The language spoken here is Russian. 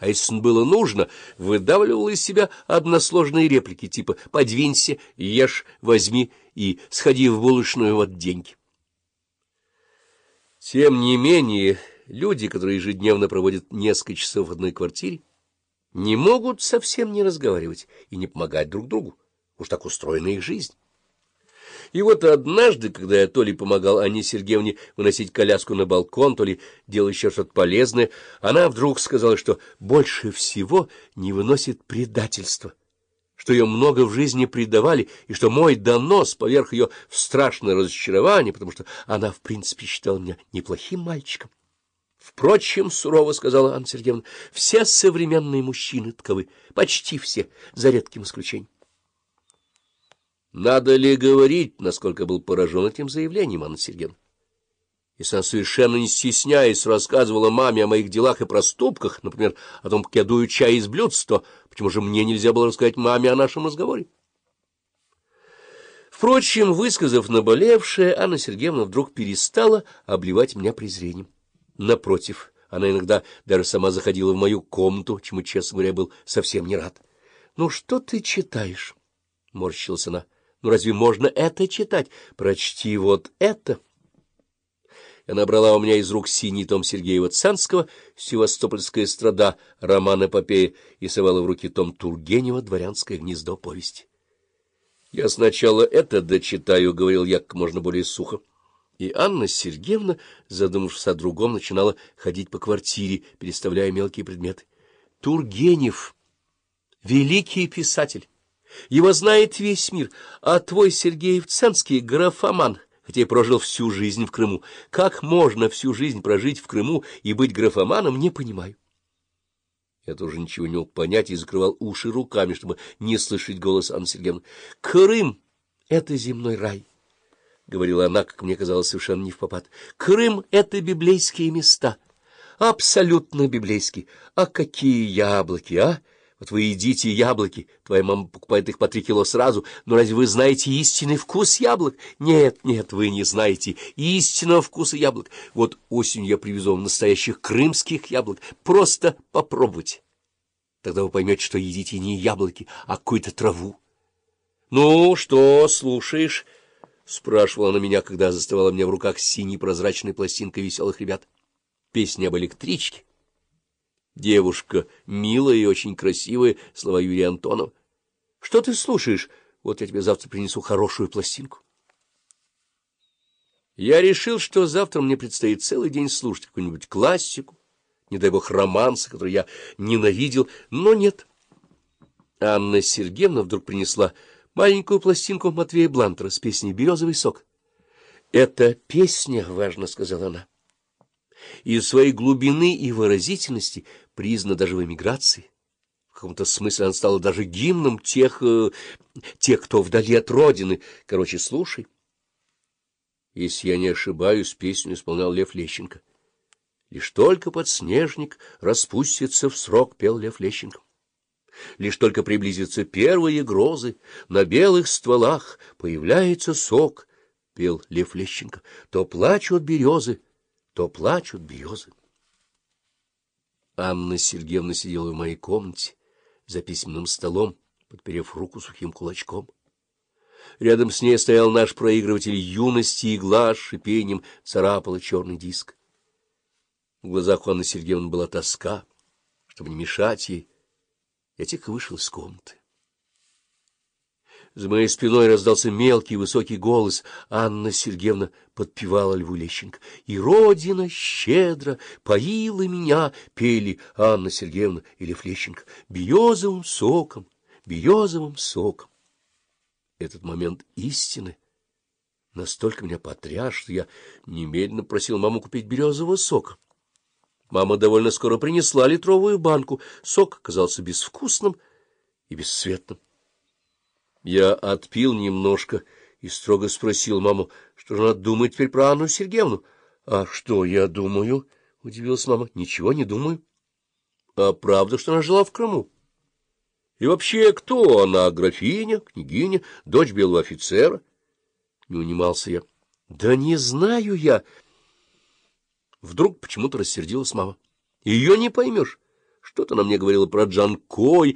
а если было нужно, выдавливала из себя односложные реплики типа «подвинься», «ешь», «возьми» и «сходи в булочную вот деньги». Тем не менее, люди, которые ежедневно проводят несколько часов в одной квартире, не могут совсем не разговаривать и не помогать друг другу. Уж так устроена их жизнь. И вот однажды, когда я то ли помогал Анне Сергеевне выносить коляску на балкон, то ли делал еще что-то полезное, она вдруг сказала, что больше всего не выносит предательства, что ее много в жизни предавали, и что мой донос поверх ее в страшное разочарование, потому что она, в принципе, считала меня неплохим мальчиком. Впрочем, сурово сказала Анна Сергеевна, все современные мужчины таковы, почти все, за редким исключением. Надо ли говорить, насколько был поражен этим заявлением Анна Сергеевна? Если она совершенно не стесняясь рассказывала маме о моих делах и проступках, например, о том, как я дую чай из блюдц, то почему же мне нельзя было рассказать маме о нашем разговоре? Впрочем, высказав наболевшее, Анна Сергеевна вдруг перестала обливать меня презрением. Напротив, она иногда даже сама заходила в мою комнату, чему, честно говоря, был совсем не рад. — Ну, что ты читаешь? — морщилась она. Ну, разве можно это читать? Прочти вот это. Она брала у меня из рук синий том Сергеева Цанского «Севастопольская страда», роман эпопея, и совала в руки том Тургенева «Дворянское гнездо повести». «Я сначала это дочитаю», — говорил я как можно более сухо. И Анна Сергеевна, задумавшись о другом, начинала ходить по квартире, переставляя мелкие предметы. «Тургенев — великий писатель». Его знает весь мир, а твой Сергеев Ценский — графоман, хотя и прожил всю жизнь в Крыму. Как можно всю жизнь прожить в Крыму и быть графоманом, не понимаю. Я тоже ничего не мог понять и закрывал уши руками, чтобы не слышать голос Анны Сергеевны. — Крым — это земной рай, — говорила она, как мне казалось, совершенно не в попад. — Крым — это библейские места, абсолютно библейские. А какие яблоки, а! Вот вы едите яблоки, твоя мама покупает их по три кило сразу, но разве вы знаете истинный вкус яблок? Нет, нет, вы не знаете истинного вкуса яблок. Вот осенью я привезу вам настоящих крымских яблок. Просто попробуйте. Тогда вы поймете, что едите не яблоки, а какую-то траву. — Ну, что, слушаешь? — спрашивала она меня, когда заставала мне в руках синей прозрачной пластинкой веселых ребят. Песня об электричке. Девушка милая и очень красивая, слова Юрия Антонова. Что ты слушаешь? Вот я тебе завтра принесу хорошую пластинку. Я решил, что завтра мне предстоит целый день слушать какую-нибудь классику, не дай бог романса, который я ненавидел, но нет. Анна Сергеевна вдруг принесла маленькую пластинку Матвея Блантера с песней «Березовый сок». — Это песня, — важно сказала она из своей глубины и выразительности признана даже в эмиграции. В каком-то смысле она стала даже гимном тех, э, тех, кто вдали от родины. Короче, слушай. Если я не ошибаюсь, песню исполнял Лев Лещенко. Лишь только подснежник распустится в срок, пел Лев Лещенко. Лишь только приблизятся первые грозы, на белых стволах появляется сок, — пел Лев Лещенко, — то плачут березы, то плачут березы. Анна Сергеевна сидела в моей комнате за письменным столом, подперев руку сухим кулачком. Рядом с ней стоял наш проигрыватель юности, и глаз шипением царапала черный диск. В глазах Анны Сергеевны была тоска. Чтобы не мешать ей, я тихо вышел из комнаты. За моей спиной раздался мелкий высокий голос. Анна Сергеевна подпевала Льву Лещенко. «И Родина щедро поила меня», — пели Анна Сергеевна и Лев Лещенко, — «березовым соком, березовым соком». Этот момент истины настолько меня потряс, что я немедленно просил маму купить березового сока. Мама довольно скоро принесла литровую банку. Сок оказался безвкусным и бесцветным. Я отпил немножко и строго спросил маму, что же она думает теперь про Анну Сергеевну. — А что я думаю? — удивилась мама. — Ничего не думаю. — А правда, что она жила в Крыму? — И вообще, кто она? Графиня, княгиня, дочь белого офицера? Не унимался я. — Да не знаю я. Вдруг почему-то рассердилась мама. — Ее не поймешь. Что-то она мне говорила про Джанкой,